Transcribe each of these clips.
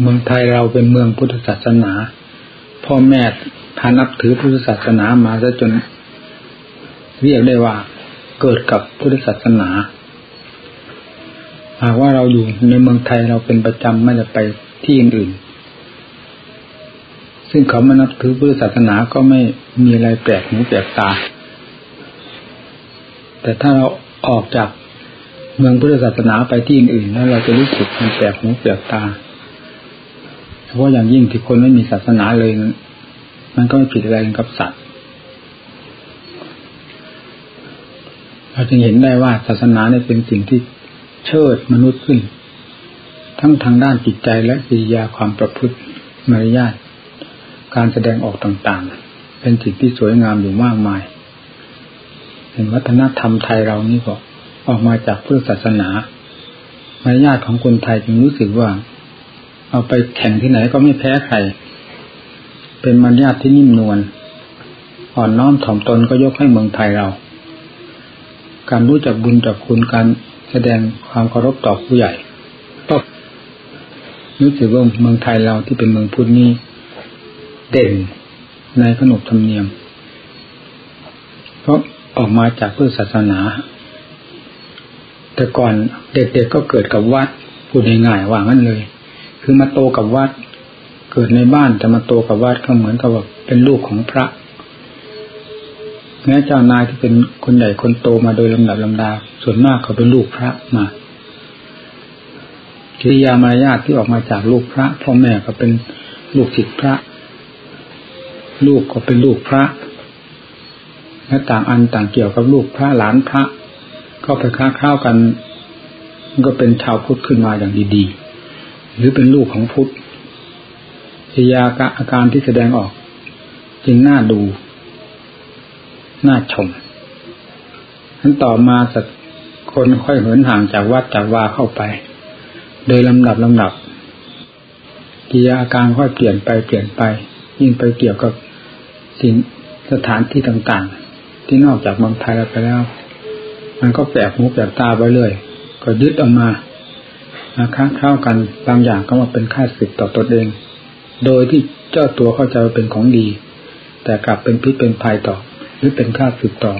เมืองไทยเราเป็นเมืองพุทธศาสนา พ่อแม่พานับถือพุทธศาสนามาซะจน เรียกได้ว่าเกิดกับพุทธศาสนาหากว่าเราอยู่ในเมืองไทยเราเป็นประจำไม่ได้ไปที่อื่นๆซึ่งเขามานับถือพุทธศาสนาก็ไม่มีอะไรแปลกหูแปลกตา แต่ถ้าเราออกจากเมืองพุทธศาสนาไปที่อื่นๆแล้วเราจะรู้สึกมันแปลกหูแปลกตา เฉพาะอย่างยิ่งที่คนไม่มีศาสนาเลยนั้นมันก็ไม่ผิดอะไรกับสัตว์เราจึงเห็นได้ว่าศาสนาเนี่ยเป็นสิ่งที่เชิดมนุษย์ขึ้น ทั้งทางด้านจิตใจและกิริยาความประพฤติมารยาทการแสดงออกต่างๆ เป็นสิ่งที่สวยงามอยู่มากมายเห็นวัฒนธรรมไทยเรานี่ก็ออกมาจากพุทธศาสนามารยาทของคนไทยจึงรู้สึกว่า เอาไปแข่งที่ไหนก็ไม่แพ้ใคร เป็นมารยาทที่นิ่มนวล อ่อนน้อมถ่อมตนก็ยกให้เมืองไทยเรา การรู้จักบุญจักคุณการแสดงความเคารพต่อผู้ใหญ่ก็รู้สึกว่าเมืองไทยเราที่เป็นเมืองพุทธนี้ เด่นในขนบธรรมเนียม เพราะออกมาจากพุทธศาสนา แต่ก่อนเด็กๆก็เกิดกับวัดพูดง่ายๆว่างั้นเลย คือมาโตกับวัด เกิดในบ้านแต่มาโตกับวัดก็เหมือนกับว่าเป็นลูกของพระแม้เจ้านายที่เป็นคนใหญ่คนโตมาโดยลำดับลำดา ส่วนมากเขาเป็นลูกพระมากิริยามารยาทที่ออกมาจากลูกพระพ่อแม่ก็เป็นลูกศิษย์พระ ลูกก็เป็นลูกพระและต่างอันต่างเกี่ยวกับลูกพระหลานพระ ก็ไปค้าข้าวกัน ก็เป็นชาวพุทธขึ้นมาอย่างดีๆ หรือเป็นลูกของพุทธกิริยาอาการที่แสดงออก จึงน่าดู น่าชมนั้นต่อมาสักคนค่อยเหินห่างจากวัดจากวาเข้าไป โดยลำดับลำดับกิริยาอาการค่อยเปลี่ยนไปเปลี่ยนไป ยิ่งไปเกี่ยวกับสิ่งสถานที่ต่างๆ ที่นอกจากเมืองไทยไปแล้ว มันก็แปลกหูแปลกตาไปเลยก็ยึดออกมา มาค้างเข้ากันบางอย่างก็มาเป็นค่าศึกต่อตนเอง โดยที่เจ้าตัวเข้าใจว่าเป็นของดี แต่กลับเป็นพิษเป็นภัยต่อ หรือเป็นค่าสืบต่อ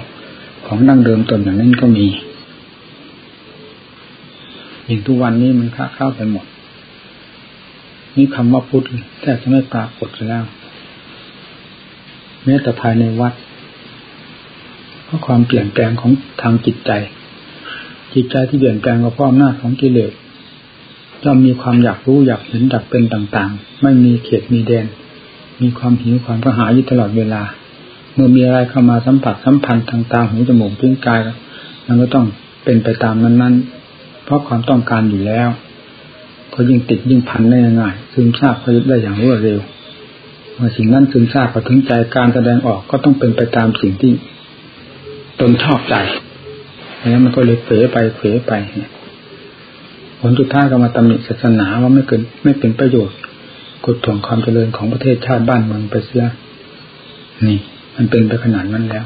ของดั้งเดิมตนอย่างนั้นก็มีอย่างทุกวันนี้มันค้าเข้าไปหมด นี่คำว่าพุทธแทบจะไม่ปรากฏแล้วแม้แต่ภายในวัดเพราะความเปลี่ยนแปลงของทางจิตใจ จิตใจที่เปลี่ยนแปลงกับความหน้าของกิเลส ย่อมมีความอยากรู้อยากเห็นดักเป็นต่างๆ ไม่มีเขตมีแดน มีความหิวความกระหายอยู่ตลอดเวลา เมื่อมีอะไรเข้ามาสัมผัสสัมพันธ์ทางตาหูจมูกลิ้นกายมันก็ต้องเป็นไปตามนั้นๆ เพราะความต้องการอยู่แล้ว ก็ยิ่งติดยิ่งพันได้ง่ายซึมซาบก็ยึดได้อย่างรวดเร็วเมื่อสิ่งนั้นซึมซาบพอถึงใจการแสดงออกก็ต้องเป็นไปตามสิ่งที่ตนชอบใจแล้วมันก็เลยเผลไปเผลไป ผลสุดท้ายก็มาตำหนิศาสนาว่าไม่เกินไม่เป็นประโยชน์กดถ่วงความเจริญของประเทศชาติบ้านเมืองไปเสียนี่ มันเป็นไปขนาดนั้นแล้ว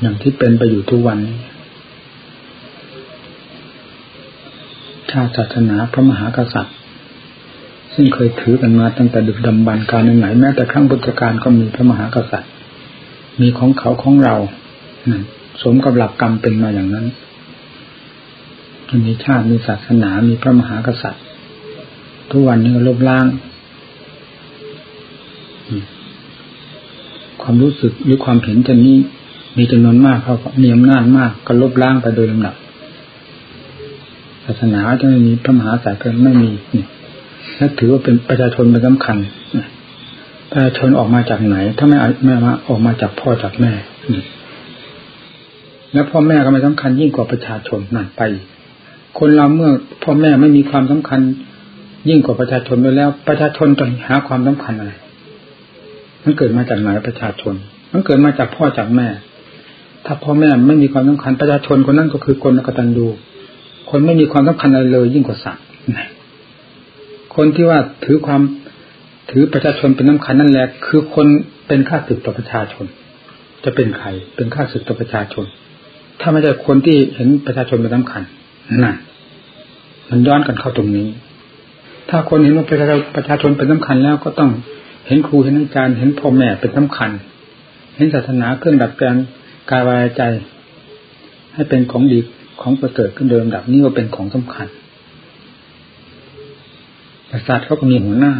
อย่างที่เป็นไปอยู่ทุกวันนี้ชาติศาสนาพระมหากษัตริย์ ซึ่งเคยถือกันมาตั้งแต่ดึกดำบรรการไหนแม้แต่ครั้งพุทธกาลก็มีพระมหากษัตริย์ มีของเขาของเรา สมกับหลักกรรมเป็นมาอย่างนั้นมีชาติมีศาสนามีพระมหากษัตริย์ ทุกวันนี้ลบล้าง ความรู้สึกหรือความเห็นจะนี้มีจำนวนมากเขามีอำนาจมากก็ลบล้างไปโดยลำดับศาสนาจะไม่มีพระมหาสายเกินไม่มีนี่และถือว่าเป็นประชาชนเป็นสำคัญประชาชนออกมาจากไหน ถ้าไม่ไม่มาออกมาจากพ่อจากแม่นี่ แล้วพ่อแม่ก็ไม่สำคัญยิ่งกว่าประชาชนนั่นไป คนเราเมื่อพ่อแม่ไม่มีความสำคัญ ยิ่งกว่าประชาชนไปแล้ว ประชาชนต้องหาความสำคัญอะไรมันเกิดมาจากไหนประชาชน มันเกิดมาจากพ่อจากแม่ ถ้าพ่อแม่ไม่มีความสำคัญประชาชนคนนั้นก็คือคนกตัญญูคนไม่มีความสำคัญอะไรเลย ยิ่งกว่าสัตว์คนที่ว่าถือความถือประชาชนเป็นสาคัญนั่นแหละ คือคนเป็นข้าศึกต่อประชาชน จะเป็นใครเป็นข้าศึกต่อประชาชน ถ้าไม่ใช่คนที่เห็นประชาชนเป็นสาคัญนั่นมันย้อนกันเข้าตรงนี้ ถ้าคนเห็นว่าประชาชนเป็นสำคัญแล้วก็ต้องเห็นครูเห็นอาจารย์เห็นพ่อแม่เป็นสำคัญ เห็นศาสนาเครื่องดัดแปลงกายวายใจ ให้เป็นของดีของประเสริฐขึ้นเดิมดับนี่ก็เป็นของสำคัญประสาทเขาก็มีหัวหน้า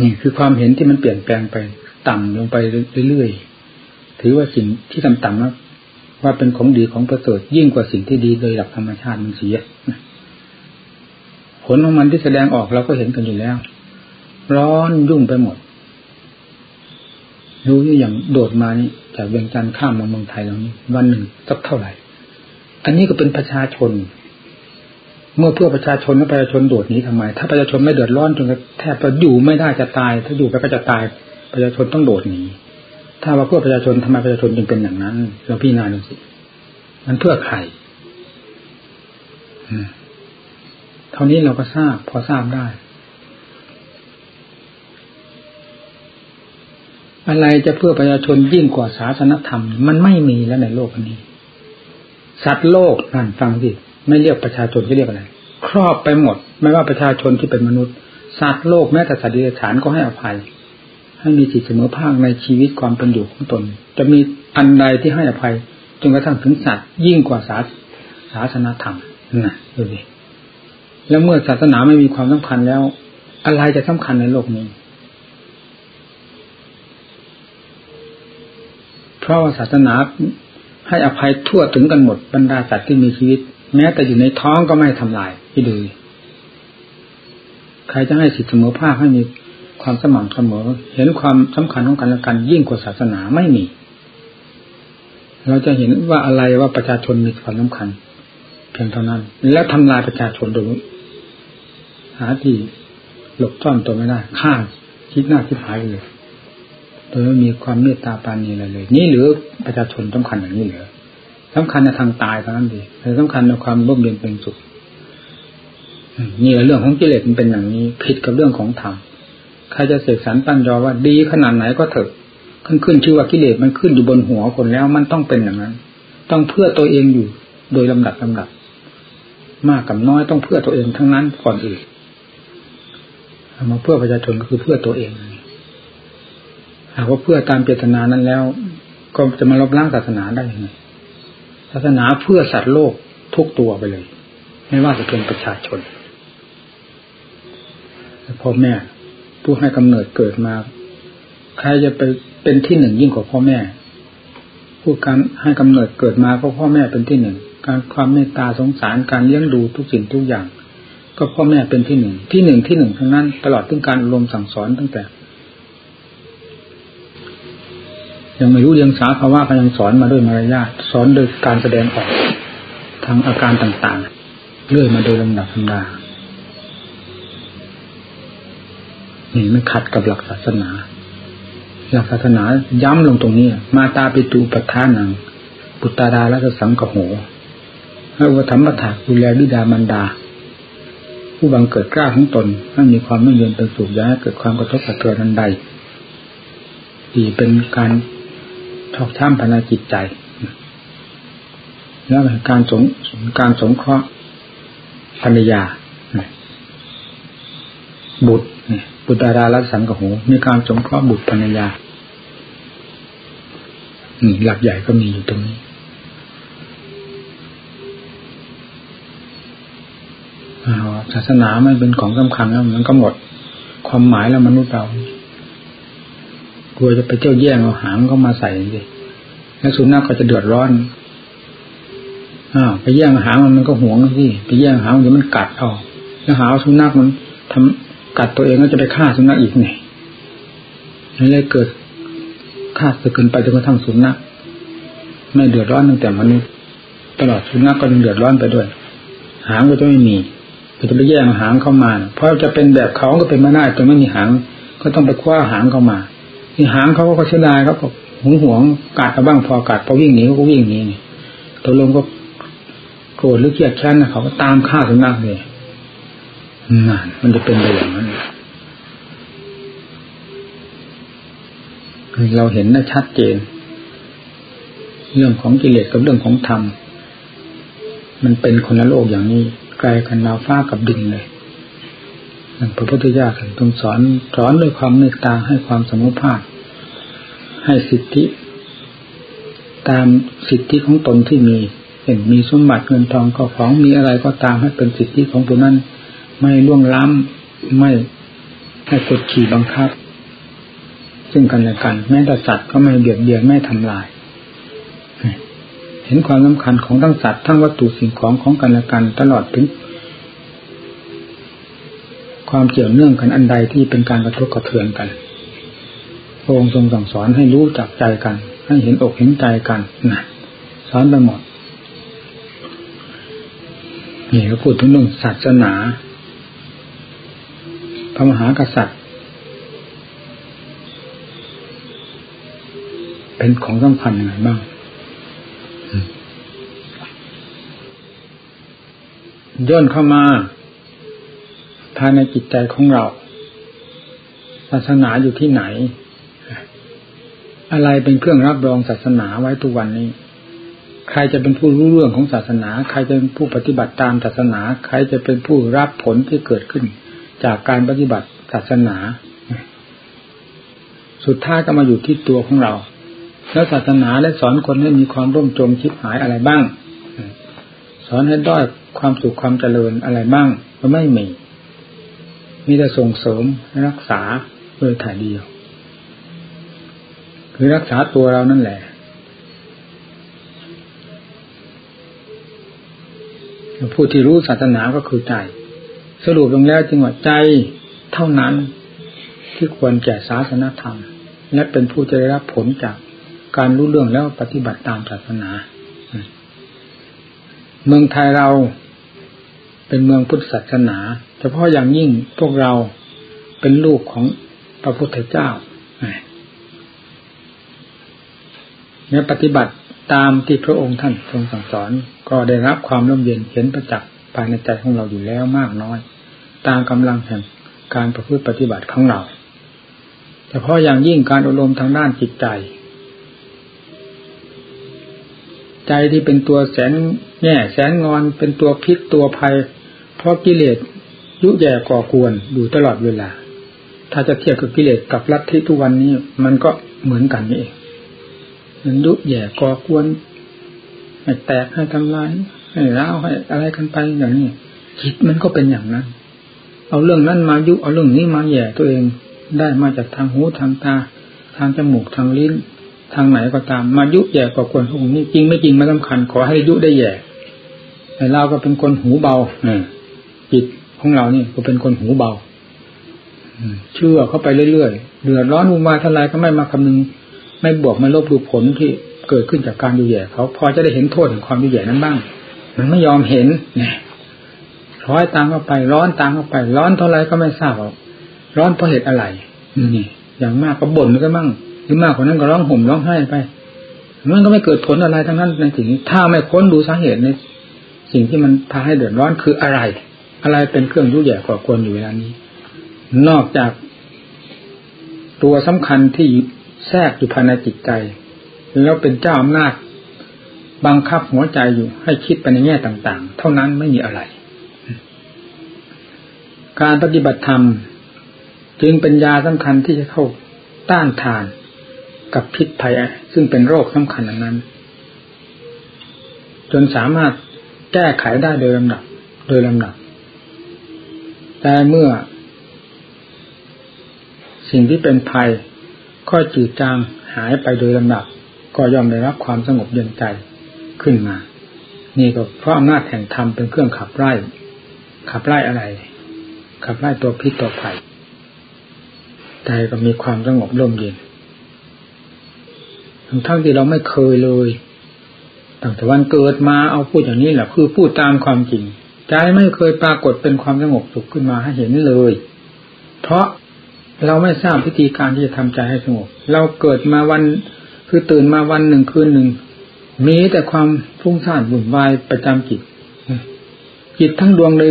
นี่คือความเห็นที่มันเปลี่ยนแปลงไป ต่ำลงไปเรื่อยๆ ถือว่าสิ่งที่ต่ำๆนะว่าเป็นของดีของประเสริฐยิ่งกว่าสิ่งที่ดีโดยหลักธรรมชาติมันเสียผลของมันที่แสดงออกเราก็เห็นกันอยู่แล้ว ร้อนยุ่งไปหมด รู้อย่างโดดมานี่จากเวียงจันทร์ข้ามมาเมืองไทยเรานี้วันหนึ่งสักเท่าไหร่ อันนี้ก็เป็นประชาชน เมื่อเพื่อประชาชนแล้วประชาชนโดดหนีทำไม ถ้าประชาชนไม่เดือดร้อนจนแทบจะอยู่ไม่ได้จะตาย ถ้าอยู่ไปก็จะตาย ประชาชนต้องโดดหนี ถ้าว่าเพื่อประชาชนทำไมประชาชนจึงเป็นอย่างนั้นเราพี่นาดูสิมันเพื่อใครเท่านี้เราก็ทราบ พอทราบได้ อะไรจะเพื่อประชาชนยิ่งกว่าศาสนธรรม มันไม่มีแล้วในโลกนี้ สัตว์โลกนั่นฟังสิไม่เรียกประชาชนจะเรียกอะไร ครอบไปหมด ไม่ว่าประชาชนที่เป็นมนุษย์สัตว์โลกแม้แต่สัตว์เดิบฉานก็ให้อภัย ให้มีจิตเสมอภาคในชีวิตความเป็นอยู่ของตน จะมีอันใดที่ให้อภัยจนกระทั่งถึงสัตว์ยิ่งกว่าศาศาสนาธรรมนะดูดิแล้วเมื่อศาสนาไม่มีความสำคัญแล้ว อะไรจะสำคัญในโลกนี้ เพราะว่าศาสนาให้อภัยทั่วถึงกันหมดบรรดาสัตว์ที่มีชีวิต แม้แต่อยู่ในท้องก็ไม่ทำลายพี่ดูใครจะให้สิทธิเสมอภาคให้มี ความสม่ำเสมอ เห็นความสำคัญของกันและกัน ยิ่งกว่าศาสนาไม่มี เราจะเห็นว่าอะไรว่าประชาชนมีความสำคัญเพียงเท่านั้น แล้วทำลายประชาชนโดยหาที่หลบซ่อนตัวไม่ได้ฆ่าคิดหน้าคิดหายเลยโดยไม่มีความเมตตาปานีอะไรเลย นี่หรือประชาชนสำคัญอย่างนี้เหรอสำคัญในทางตายเท่านั้นดีแต่สำคัญในความร่มเย็นเป็นสุขนี่เรื่องของกิเลสมันเป็นอย่างนี้ ผิดกับเรื่องของธรรม ใครจะเสกสรรตั้งยอว่าดีขนาดไหนก็เถอะขึ้นขึ้นชื่อว่ากิเลสมันขึ้นอยู่บนหัวคนแล้วมันต้องเป็นอย่างนั้น ต้องเพื่อตัวเองอยู่โดยลำดับลำดับ มากกับน้อยต้องเพื่อตัวเองทั้งนั้นก่อนอื่นมาเพื่อประชาชนก็คือเพื่อตัวเองหากว่าเพื่อตามเจตนานั้นแล้ว ก็จะมาลบล้างศาสนาได้ยังไงศาสนาเพื่อสัตว์โลกทุกตัวไปเลย ไม่ว่าจะเป็นประชาชนพ่อแม่ ผู้ให้กำเนิดเกิดมา ใครจะไปเป็นที่หนึ่งยิ่งกว่าพ่อแม่ ผู้การให้กำเนิดเกิดมาก็พ่อแม่เป็นที่หนึ่ง การความเมตตาสงสารการเลี้ยงดูทุกสิ่งทุกอย่าง ก็พ่อแม่เป็นที่หนึ่ง ที่หนึ่งที่หนึ่งทั้งนั้น ตลอดถึงการรวมสั่งสอนตั้งแต่ ยังไม่รู้เรียงสาภาวะก็ยังสอนมาด้วยมารยาทสอนโดยการแสดงออกทางอาการต่างๆเรื่อยมาโดยลำดับธรรมดา นี่มันขัดกับหลักศาสนา หลักศาสนาย้ำลงตรงนี้ มาตาปิตูปัฏฐานังปุตตาดาและสังกโหให้อุธรรมถาดูแลบิดามารดา ผู้บังเกิดกล้าของตนให้มีความไม่เย็นเป็นสุขย้ายเกิดความกระทบกระเทือนนันใดที่เป็นการทอกช้ำภายในจิตใจ แล้วการสงการสงเคราะห์ภรรยาบุตร บุตรดาราลัสังกโหมีการสงเคราะห์บุตรภรรยาหลักใหญ่ก็มีอยู่ตรงนี้ ศาสนาไม่เป็นของสำคัญแล้วมันก็หมด ความหมายแล้วมนุษย์เรากลัวจะไปเจ้าแย่งเอาหางเข้ามาใส่ดิแล้วสุนัขก็จะเดือดร้อนอ้าวไปแย่งหางมันมันก็หวงสิไปแย่งหางเดี๋ยวมันกัดเอาแล้วหาสุนัขมันทำ กัดตัวเองก็จะไปฆ่าสุนัขอีกไงนี่เลยเกิดฆ่าจะเกินไปจนกระทั่งสุนัขไม่เดือดร้อนตั้งแต่มนุษย์ตลอดสุนัขก็ยังเดือดร้อนไปด้วย หางก็จะไม่มีก็จะไปแย่งหางเข้ามา เพราะจะเป็นแบบเขาก็เป็นไม่ได้แต่ไม่มีหาง ก็ต้องไปคว้าหางเข้ามาที่หางเขาก็เสียดายเขาก็หงหวงกัดบ้างพอกัดพอวิ่งหนีก็วิ่งหนีตัวลงก็โกรธหรือเกลียดแค้นนะเขาก็ตามฆ่าสุนัขเลย นั่นมันจะเป็นไปอย่างนั้นเราเห็นได้ชัดเจน เรื่องของกิเลสกับเรื่องของธรรม มันเป็นคนละโลกอย่างนี้ ไกลกันดาวฟ้ากับดินเลยพระพุทธเจ้าทรงสอนสอนด้วยความเมตตาให้ความสมุภาพ ให้สิทธิ ตามสิทธิของตนที่มีเห็นมีสมบัติเงินทองก็ของมีอะไรก็ตามให้เป็นสิทธิของตัวนั้น ไม่ล่วงล้ำไม่ให้กดขี่บังคับ ซึ่งกันและกัน แม้แต่สัตว์ก็ไม่เบียดเบียนไม่ทำลาย เห็นความสำคัญของทั้งสัตว์ทั้งวัตถุสิ่งของของกันและกัน ตลอดถึง ความเกี่ยวเนื่องกันอันใดที่เป็นการกระทบกระเทือนกันพระองค์ทรงสั่งสอนให้รู้จักใจกัน ให้เห็นอกเห็นใจกันนะสอนไปหมดนี่เขาพูดถึงเรื่องศาสนา พระมหากษัตริย์ เป็นของสำคัญยังไงบ้างย่นเข้ามา ภายในจิตใจของเรา ศาสนาอยู่ที่ไหน อะไรเป็นเครื่องรับรองศาสนาไว้ทุกวันนี้ ใครจะเป็นผู้รู้เรื่องของศาสนา ใครจะเป็นผู้ปฏิบัติตามศาสนา ใครจะเป็นผู้รับผลที่เกิดขึ้น จากการปฏิบัติศาสนา สุดท้ายก็มาอยู่ที่ตัวของเรา แล้วศาสนาและสอนคนให้มีความร่มจมชิบหายอะไรบ้าง สอนให้ด้อยความสุขความเจริญอะไรบ้างก็ไม่มี มีแต่ส่งเสริมรักษาโดยถ่ายเดียว คือรักษาตัวเรานั่นแหละผู้ที่รู้ศาสนาก็คือใจ สรุปลงแล้วจึงว่าใจเท่านั้นที่ควรแก่ศาสนธรรม และเป็นผู้จะได้รับผลจากการรู้เรื่องแล้วปฏิบัติตามศาสนา เมืองไทยเราเป็นเมืองพุทธศาสนาเฉพาะอย่างยิ่งพวกเราเป็นลูกของพระพุทธเจ้าเนี่ยปฏิบัติตามที่พระองค์ท่านทรงสั่งสอน ก็ได้รับความร่มเย็นเห็นประจักษ์ภายในใจของเราอยู่แล้วมากน้อย ตามกำลังแห่งการประพฤติปฏิบัติของเราเฉพาะอย่างยิ่งการอบรมทางด้านจิตใจ ใจที่เป็นตัวแสนแง่แสนงอนเป็นตัวพิษตัวภัย เพราะกิเลสยุแย่ก่อกวนอยู่ตลอดเวลา ถ้าจะเทียบกับกิเลสกับลัทธิทุกวันนี้ มันก็เหมือนกันนี่เองมันยุแย่ก่อกวนให้แตกให้ทำลายให้ร้าวให้อะไรกันไปอย่างนี้จิตมันก็เป็นอย่างนั้น เอาเรื่องนั้นมายุเอาเรื่องนี้มาแย่ตัวเองได้มาจากทางหูทางตา ทางจมูกทางลิ้น ทางไหนก็ตาม มายุแย่ก่อกวนพวกนี้จริงไม่จริงไม่สำคัญ ขอให้ยุได้แย่แต่เราก็เป็นคนหูเบาจิตของเรานี่ก็เป็นคนหูเบาเชื่อเข้าไปเรื่อยๆเดือดร้อนอุมาทลายก็ไม่มาคำนึง ไม่บวกไม่ลบดูผลที่เกิดขึ้นจากการดูแย่เขาพอจะได้เห็นโทษของความดูแย่นั้นบ้าง มันไม่ยอมเห็นเนี่ย ร้อยตามเข้าไป ร้อนตามเข้าไป ร้อนเท่าไรก็ไม่ทราบหรอร้อนเพราะเหตุอะไรนี่อย่างมากก็บ่นก็มั่งหรือมากกว่านั้นก็ร้องห่มร้องไห้ไปมันก็ไม่เกิดผลอะไรทั้งนั้นในสิ่งนี้ถ้าไม่ค้นดูสาเหตุในสิ่งที่มันพาให้เดือดร้อนคืออะไร อะไรเป็นเครื่องยุ่ยแย่ก่อควรอยู่เวลานี้ นอกจากตัวสำคัญที่แทรกอยู่ภายในจิตใจ แล้วเป็นเจ้าอำนาจบังคับหัวใจอยู่ให้คิดไปในแง่ต่าง ๆ เท่านั้นไม่มีอะไร การปฏิบัติธรรม จึงเป็นยาสำคัญที่จะเข้าต้านทานกับพิษภัย ซึ่งเป็นโรคสำคัญนั้น จนสามารถแก้ไขได้โดยลำดับ โดยลำดับ แต่เมื่อ สิ่งที่เป็นภัยค่อยจืดจางหายไปโดยลำดับ ก็ย่อมได้รับความสงบเย็นใจขึ้นมา นี่ก็เพราะอำนาจแห่งธรรมเป็นเครื่องขับไล่ขับไล่อะไร ขับไล่ตัวพิษตัวภัยใจก็มีความสงบร่มเย็นทั้งทั้งที่เราไม่เคยเลยตั้งแต่วันเกิดมาเอาพูดอย่างนี้แหละคือพูดตามความจริงใจไม่เคยปรากฏเป็นความสงบสุขขึ้นมาให้เห็นเลย เพราะเราไม่ทราบวิธีการที่จะทำใจให้สงบ เราเกิดมาวันคือตื่นมาวันหนึ่งคืนหนึ่งมีแต่ความฟุ้งซ่านวุ่นวายประจำจิตจิตทั้งดวงเลย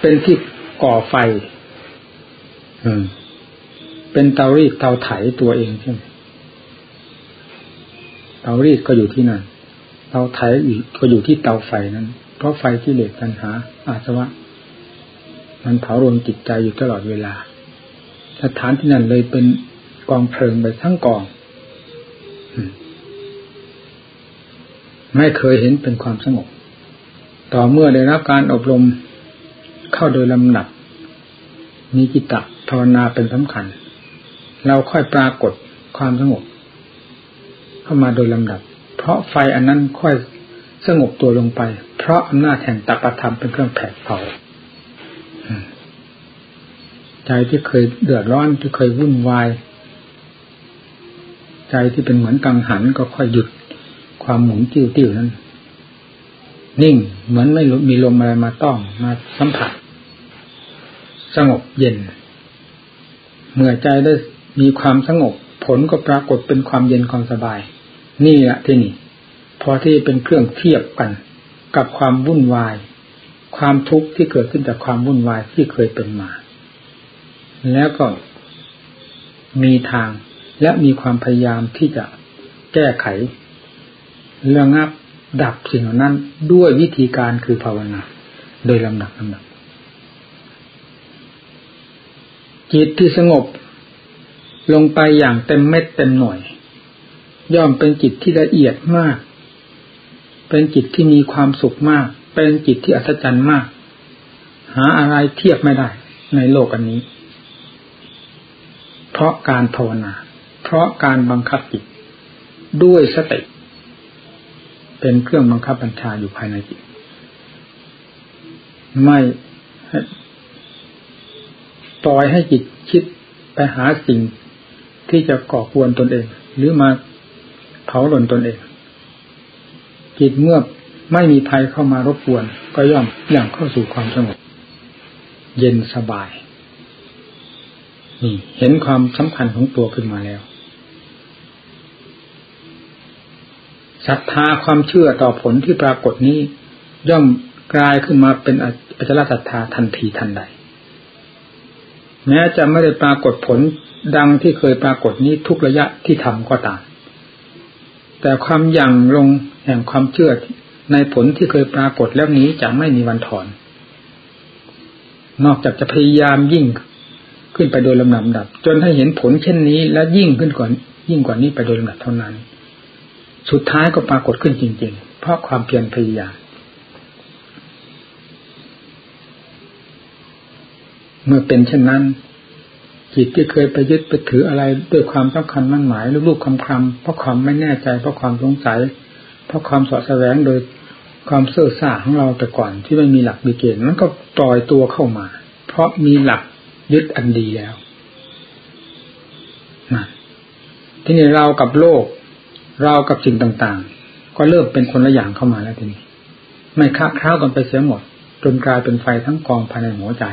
เป็นที่ ก่อไฟเป็นเตารีดเตาไถตัวเองใช่ไหมเตารีดก็อยู่ที่นั่นเตาไถอีกก็อยู่ที่เตาไฟนั้น เพราะไฟที่เหล็กปัญหา อาสวะ มันเผารวมจิตใจอยู่ตลอดเวลา สถานที่นั้นเลยเป็นกองเพลิงไปทั้งกอง ไม่เคยเห็นเป็นความสงบ ต่อเมื่อได้รับการอบรม เข้าโดยลำดับ มีกิตะภาวนาเป็นสำคัญ เราค่อยปรากฏความสงบ เข้ามาโดยลำดับ เพราะไฟอันนั้นค่อยสงบตัวลงไป เพราะอำนาจแห่งตปธรรมเป็นเครื่องแผดเผาใจที่เคยเดือดร้อนที่เคยวุ่นวาย ใจที่เป็นเหมือนกังหันก็ค่อยหยุดความหมุนติ้วติ้วนั้น นิ่งเหมือนไม่มีลมอะไรมาต้องมาสัมผัส สงบเย็น เมื่อใจได้มีความสงบ ผลก็ปรากฏเป็นความเย็นความสบาย นี่แหละที่นี่ พอที่เป็นเครื่องเทียบกันกับความวุ่นวาย ความทุกข์ที่เกิดขึ้นจากความวุ่นวายที่เคยเป็นมา แล้วก็มีทางและมีความพยายามที่จะแก้ไขเระงับ ดับสิ่งเหล่านั้นด้วยวิธีการคือภาวนา โดยลำดับลำดับ จิตที่สงบลงไปอย่างเต็มเม็ดเต็มหน่วย ย่อมเป็นจิตที่ละเอียดมาก เป็นจิตที่มีความสุขมาก เป็นจิตที่อัศจรรย์มาก หาอะไรเทียบไม่ได้ในโลกอันนี้ เพราะการภาวนา เพราะการบังคับจิตด้วยสติ เป็นเครื่องบังคับบัญชาอยู่ภายในจิต ไม่ปล่อยให้จิตคิดไปหาสิ่งที่จะก่อกวนตนเอง หรือมาเผาหล่นตนเอง จิตเมื่อไม่มีภัยเข้ามารบกวน ก็ย่อมอย่างเข้าสู่ความสงบเย็นสบายนี่เห็นความสำคัญของตัวขึ้นมาแล้ว ศรัทธาความเชื่อต่อผลที่ปรากฏนี้ ย่อมกลายขึ้นมาเป็นอัจฉริศรัทธาทันทีทันใด แม้จะไม่ได้ปรากฏผลดังที่เคยปรากฏนี้ทุกระยะที่ทำก็ตาม แต่ความยั่งลงแห่งความเชื่อในผลที่เคยปรากฏแล้วนี้จะไม่มีวันถอน นอกจากจะพยายามยิ่งขึ้นไปโดยลำดับจนให้เห็นผลเช่นนี้ และยิ่งขึ้นกว่ายิ่งกว่านี้ไปโดยลำดับเท่านั้น สุดท้ายก็ปรากฏขึ้นจริง ๆ เพราะความเพียรพยายามเมื่อเป็นเช่นนั้น จิตที่เคยไปยึดไปถืออะไรด้วยความสำคัญมั่นหมายลูกๆคำคำเพราะความไม่แน่ใจ เพราะความสงสัย เพราะความสอดแสวงโดยความเสื่อซ่าของเราแต่ก่อนที่ไม่มีหลักมีเกณฑ์มันก็ปล่อยตัวเข้ามา เพราะมีหลักยึดอันดีแล้วนะที่นี่เรากับโลก เรากับสิ่งต่างๆ ก็เริ่มเป็นคนละอย่างเข้ามาแล้วทีนี้ ไม่ค้าคร้าวกันไปเสียหมด จนกลายเป็นไฟทั้งกองภายในหัวใจ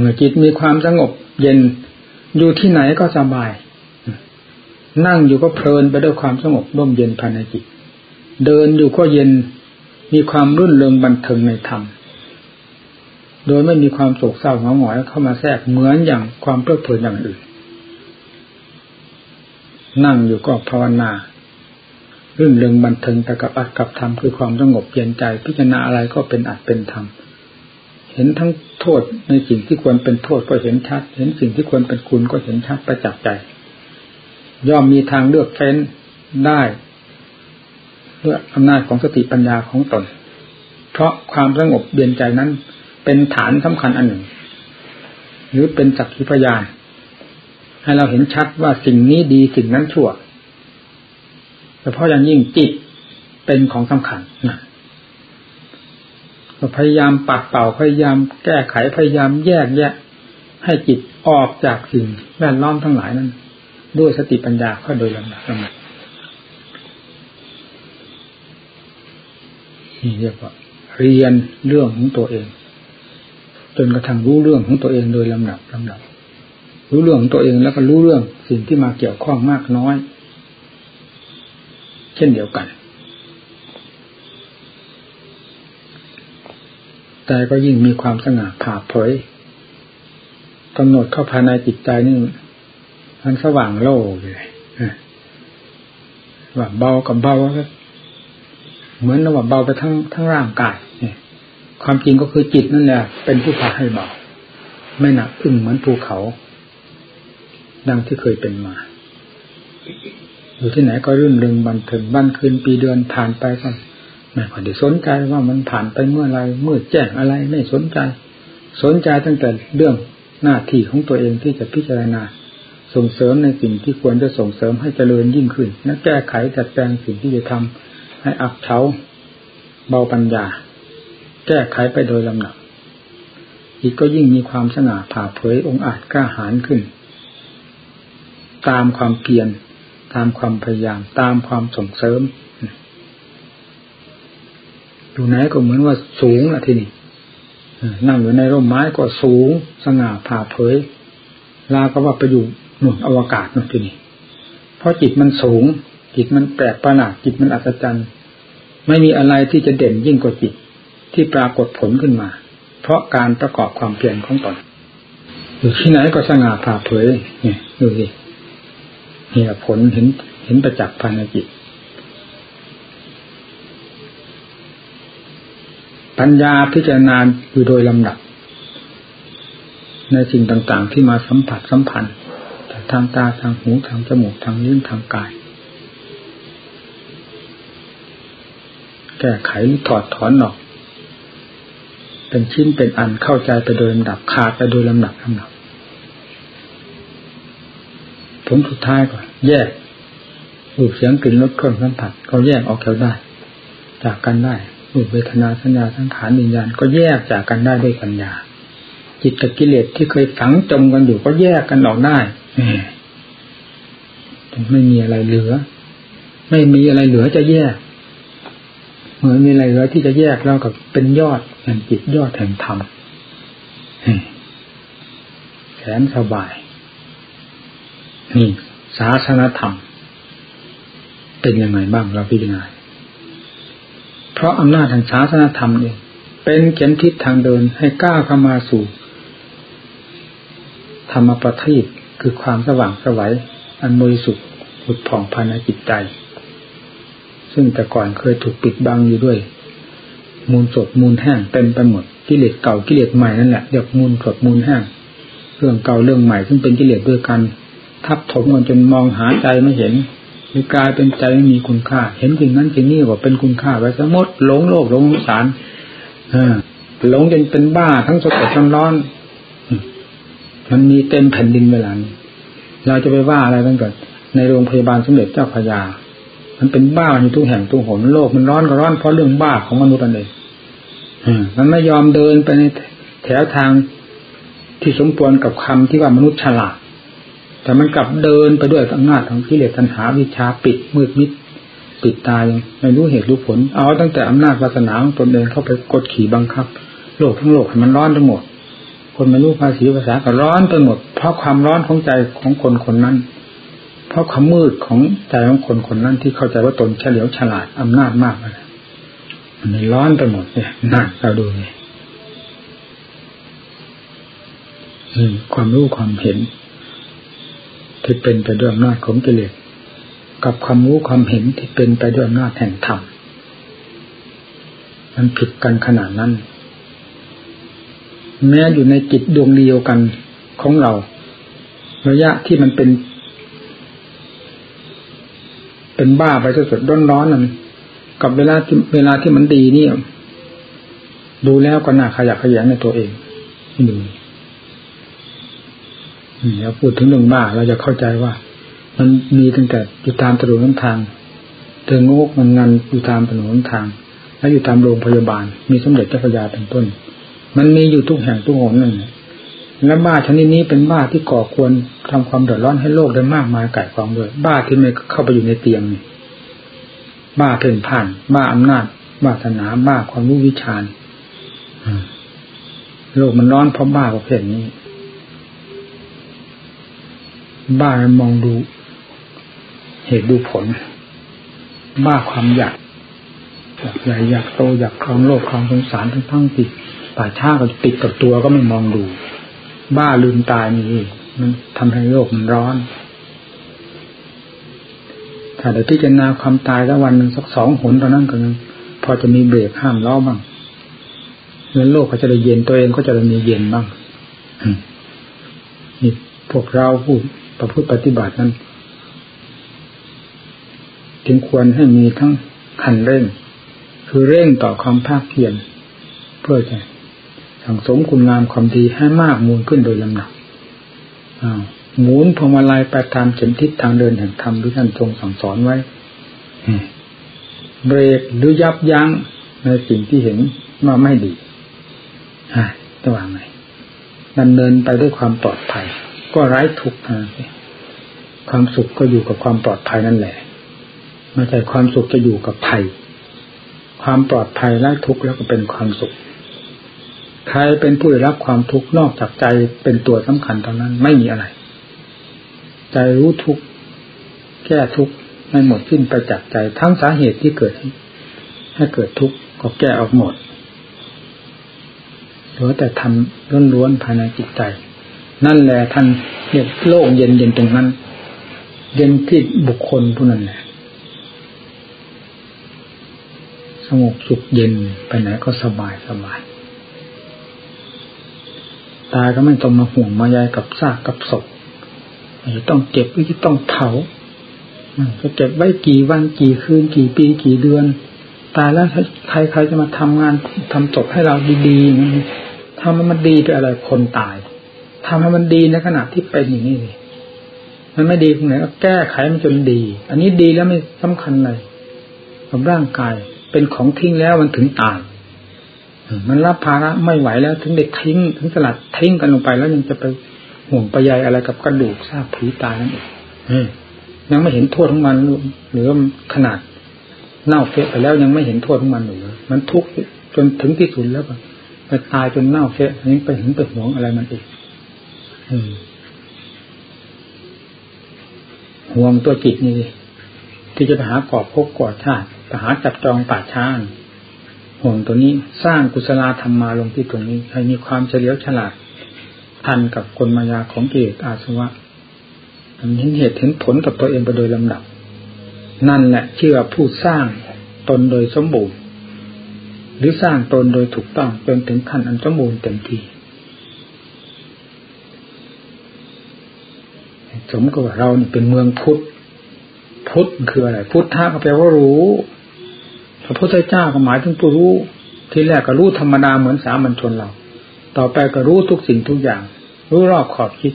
เมื่อจิตมีความสงบเย็นอยู่ที่ไหนก็สบาย นั่งอยู่ก็เพลินไปด้วยความสงบร่มเย็นภายในจิต เดินอยู่ก็เย็นมีความรื่นเริงบันเทิงในธรรม โดยไม่มีความโศกเศร้าเหงาหงอยเข้ามาแทรกเหมือนอย่างความเพลิดเพลินอย่างอื่น นั่งอยู่ก็ภาวนารื่นเริงบันเทิงแต่กับอัดกับธรรมคือความสงบเย็นใจ พิจารณาอะไรก็เป็นอัดเป็นธรรมเห็นทั้งโทษในสิ่งที่ควรเป็นโทษก็เห็นชัด เห็นสิ่งที่ควรเป็นคุณก็เห็นชัดประจักษ์ใจ ย่อมมีทางเลือกเฟ้นได้ด้วยอำนาจของสติปัญญาของตน เพราะความสงบเย็นใจนั้น เป็นฐานสำคัญอันหนึ่ง หรือเป็นสักขีพยาน ให้เราเห็นชัดว่าสิ่งนี้ดีสิ่งนั้นชั่วแต่เพราะอย่างยิ่งจิตเป็นของสำคัญนะพยายามปัดเป่าพยายามแก้ไขพยายามแยกแยะ ให้จิตออกจากสิ่งแวดล้อมทั้งหลายนั้น ด้วยสติปัญญาก็โดยลำดับลำดับนี่เรียกว่าเรียนเรื่องของตัวเอง จนกระทั่งรู้เรื่องของตัวเองโดยลำดับลำดับ รู้เรื่องของตัวเองแล้วก็รู้เรื่องสิ่งที่มาเกี่ยวข้องมากน้อย เช่นเดียวกัน แต่ก็ยิ่งมีความสง่าผ่าเผยกำหนดเข้าภายในจิตใจนี่มันสว่างโล่เลยว่าเบากับเบาเหมือนว่าเบาไปทั้งทั้งร่างกายเนี่ยความจริงก็คือจิตนั่นแหละเป็นผู้พาให้เบาไม่หนักอึ้งเหมือนภูเขา ดังที่เคยเป็นมา อยู่ที่ไหนก็รื่นเริงบันเทิงบ้านคืนปีเดือนผ่านไปก็ไม่ค่อยได้สนใจว่ามันผ่านไปเมื่อไรเมื่อแจ้งอะไรไม่สนใจ สนใจตั้งแต่เรื่องหน้าที่ของตัวเองที่จะพิจารณา ส่งเสริมในสิ่งที่ควรจะส่งเสริมให้เจริญยิ่งขึ้น และแก้ไขจัดแปลงสิ่งที่จะทำให้อับเฉาเบาปัญญา แก้ไขไปโดยลำดับอีกก็ยิ่งมีความสง่าผ่าเผยองค์อาจกล้าหาญขึ้น ตามความเพียรตามความพยายาม ตามความส่งเสริมอยู่ไหนก็เหมือนว่าสูงละทีนี้นั่งอยู่ในร่มไม้ก็สูงสง่าผ่าเผยลาก็ว่าไปอยู่หนุนอวกาศนั่นทีนี้เพราะจิตมันสูง จิตมันแปลกประหลาดจิตมันอัศจรรย์ไม่มีอะไรที่จะเด่นยิ่งกว่าจิตที่ปรากฏผลขึ้นมา เพราะการประกอบความเพียรของตนอยู่ที่ไหนก็สง่าผ่าเผยเนี่ยดูสิ เหตุผลเห็นเห็นประจักษ์ภายในจิต ปัญญาพิจารณาอยู่โดยลำดับ ในสิ่งต่างๆ ที่มาสัมผัสสัมพันธ์ทางตาทางหูทางจมูกทางลิ้นทางกาย แก้ไขถอดถอนออก เป็นชิ้นเป็นอันเข้าใจไปโดยลำดับขาดไปโดยลำดับลำดับ ผลสุดท้ายก็แยกรูปเสียงกลิ่นรสเครื่องสัมผัสก็แยกออกแล้วได้ จากกันได้รูปเวทนาสัญญาสังขารวิญญาณก็แยกจากกันได้ด้วยปัญญา จิตกับกิเลสที่เคยฝังจมกันอยู่ก็แยกกันออกได้ไม่มีอะไรเหลือ ไม่มีอะไรเหลือจะแยกเหมือนมีอะไรเหลือที่จะแยกเรากับเป็นยอดแห่งจิตยอดแห่งธรรมแสนสบาย นี่ศาสนธรรม เป็นยังไงบ้างเราพิจารณาเพราะอำนาจทางศาสนธรรมเองเป็นเข็มทิศทางเดินให้ก้าวเข้ามาสู่ ธรรมประทีปคือความสว่างสวัยอันบริสุทธิ์หุดผ่องภายในจิตใจ ซึ่งแต่ก่อนเคยถูกปิดบังอยู่ด้วย มูลสดมูลแห้งเต็มไปหมดกิเลสเก่ากิเลสใหม่นั่นแหละเรียกมูลสดมูลแห้งเรื่องเก่าเรื่องใหม่ซึ่งเป็นกิเลสด้วยกัน ทับถมกันจนมองหาใจไม่เห็นหรือกลายเป็นใจไม่มีคุณค่า เห็นสิ่งนั้นสิ่งนี้ว่าเป็นคุณค่าไว้สมมติหลงโลกหลงสารหลงจนเป็นบ้าทั้งสดทั้งร้อน มันมีเต็มแผ่นดินเวลานี้เราจะไปว่าอะไรตั้งแต่ในโรงพยาบาลสมเด็จเจ้าพยา มันเป็นบ้าอยู่ทุกแห่งทุกหนโลกมันร้อนก็ร้อนเพราะเรื่องบ้าของมนุษย์นั่นเองมันไม่ยอมเดินไปในแถวทางที่สมควรกับคำที่ว่ามนุษย์ฉลาด แต่มันกลับเดินไปด้วยอำนาจของกิเลสตัณหาวิชาปิดมืดมิดปิดตายไม่รู้เหตุรู้ผล เอาตั้งแต่อำนาจวาสนาของตนเองเข้าไปกดขี่บังคับ โลกทั้งโลกให้มันร้อนทั้งหมด คนไม่รู้ภาษีภาษาก็ร้อนไปหมด เพราะความร้อนของใจของคนคนนั้น เพราะความมืดของใจของคนคนนั้นที่เข้าใจว่าตนเฉลียวฉลาดอำนาจมากเลยมันร้อนไปหมดเนี่ยนั่นเราดูเลยความรู้ความเห็น ที่เป็นไปด้วยอำนาจของกิเลสกับความรู้ความเห็นที่เป็นไปด้วยอำนาจแห่งธรรมมันผิดกันขนาดนั้น แม้อยู่ในจิตดวงเดียวกันของเรา ระยะที่มันเป็น เป็นบ้าไปสดๆร้อนๆนั่นกับเวลาที่เวลาที่มันดีนี่ดูแล้วก็น่าขยักขยันในตัวเอง ดูเราพูดถึงเรื่องบ้าเราจะเข้าใจว่า มันมีตั้งแต่อยู่ตามถนนทางเติงโงกมันงันอยู่ตามถนนทาง และอยู่ตามโรงพยาบาล มีสมเด็จเจ้าพระยาเป็นต้น มันมีอยู่ทุกแห่งทุกหนนั่นและบ้าชนิดนี้เป็นบ้าที่ก่อควรทำความเดือดร้อนให้โลกได้มากมายไก่ความเลยบ้าที่ไม่เข้าไปอยู่ในเตียงนี่บ้าเพ่นผ่าน บ้าอำนาจ บ้าศาสนา บ้าความรู้วิชาโลกมันร้อนเพราะบ้าประเภทนี้ บ้ามองดู เหตุดูผล บ้าความอยากอยากใหญ่อยากโตอยากครองโลกครองสงสารทั้งทั้งติดป่าช้าก็ติดกับตัวก็ไม่มองดู บ้าลืมตายนี่มันทำให้โลกมันร้อน ถ้าได้พิจารณาความตายแล้ววันหนึ่งสักสองหนตอนนั้นก็ยังพอจะมีเบรกห้ามล้อบ้างเงินโลกก็จะได้เย็นตัวเองก็จะได้มีเย็นบ้างนี่พวกเราผู้ ประพฤติปฏิบัตินั้น จึงควรให้มีทั้งขันเร่ง คือเร่งต่อความภาคเพียรเพื่อจะสั่งสมคุณงามความดีให้มากมูลขึ้นโดยลำดับหมุนพวงมาลัยไปตามเข็มทิศทางเดินแห่งธรรมที่ท่านทรงสั่งสอนไว้เบรกหรือยับยั้งในสิ่งที่เห็นว่าไม่ดีฮะจะว่าไงดำเนินไปด้วยความปลอดภัย ก็ไร้ทุกข์ความสุขก็อยู่กับความปลอดภัยนั่นแหละไม่ใช่ความสุขจะอยู่กับภัย ความปลอดภัยไร้ทุกข์แล้วก็เป็นความสุข ใครเป็นผู้ได้รับความทุกข์นอกจากใจเป็นตัวสำคัญเท่านั้นไม่มีอะไร ใจรู้ทุกข์แก้ทุกข์ให้หมดสิ้นไปจากใจทั้งสาเหตุที่เกิด ให้เกิดทุกข์ก็แก้ออกหมดเหลือแต่ทำล้วนๆภายในจิตใจ นั่นแหละท่านเรียกโลกเย็นเย็นตรงนั้น เย็นที่บุคคลผู้นั้นแหละสงบสุขเย็นไปไหนก็สบายสบายตายก็ไม่ต้องมาห่วงมาใยกับซากกับศพจะต้องเก็บหรือต้องเผาจะเก็บไว้กี่วันกี่คืนกี่ปีกี่เดือน ตายแล้วใครใครจะมาทำงานทำศพให้เราดีๆทำให้มันดีไปอะไรคนตาย ทำให้มันดีในขณะที่เป็นอย่างนี้เลยมันไม่ดีตรงไหนก็แก้ไขมันจนดี อันนี้ดีแล้วไม่สำคัญเลยกับร่างกายเป็นของทิ้งแล้วมันถึงตายมันรับภาระไม่ไหวแล้ว ถึงเด็กทิ้ง ถึงสลัดทิ้งกันลงไปแล้วยังจะไปห่วงไปใยอะไรกับกระดูกซากผีตายนั่นเองยังไม่เห็นโทษของมันหรือขนาดเน่าเฟะไปแล้วยังไม่เห็นโทษของมันหรือมันทุกข์จนถึงที่สุดแล้วไปตายจนเน่าเฟะอันนี้ไปเห็นไปห่วงอะไรมันอีก ห่วงตัวจิตนี่ที่จะไปหากอบพบกอดชาติไปหาจับจองป่าช้าห่วงตัวนี้สร้างกุศลธรรมมาลงที่ตรงนี้ ให้มีความเฉลียวฉลาด ทันกับกลมายาของเกตอาสวะเห็นเหตุเห็นผลกับตัวเองไปโดยลำดับ นั่นแหละชื่อผู้สร้างตนโดยสมบูรณ์ หรือสร้างตนโดยถูกต้องจนถึงขั้นอันสมบูรณ์เต็มที่ สมกับเราเป็นเมืองพุทธพุทธคืออะไร พุทธะก็แปลว่ารู้ พระพุทธเจ้าก็หมายถึงผู้รู้ ที่แรกก็รู้ธรรมดาเหมือนสามัญชนเรา ต่อไปก็รู้ทุกสิ่งทุกอย่าง รู้รอบขอบคิด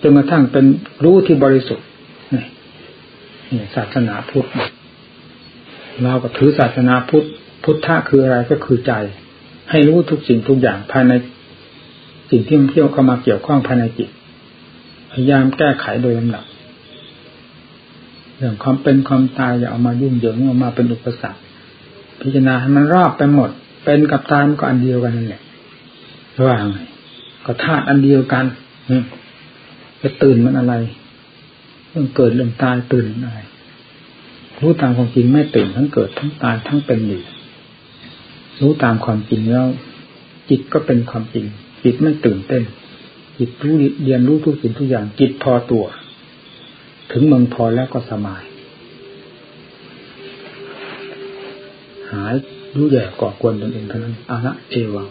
จนกระทั่งเป็นรู้ที่บริสุทธิ์นี่นี่ศาสนาพุทธเราก็ถือศาสนาพุทธ พุทธะคืออะไรก็คือใจ ให้รู้ทุกสิ่งทุกอย่างภายในสิ่งที่มันเที่ยวเข้ามาเกี่ยวข้องภายในจิต พยายามแก้ไขโดยลำดับเรื่องความเป็นความตายอย่าเอามายุ่งเหยิงเอามาเป็นอุปสรรคพิจารณาให้มันรอบไปหมด เป็นกับตายมันก็อันเดียวกันนั่นแหละว่าไงก็ธาตุอันเดียวกันจะตื่นมันอะไรเรื่องเกิดเรื่องตายตื่นอะไรรู้ตามความจริงไม่ตื่นทั้งเกิดทั้งตายทั้งเป็นอยู่รู้ตามความจริงแล้วจิตก็เป็นความจริงจิตไม่ตื่นเต้น จิตรู้เรียนรู้ทุกสิ่งทุกอย่าง จิตพอตัว ถึงเมืองพอแล้วก็สบาย หายรู้แย่ก่อกวนตนเองเท่านั้นอาละเอวัง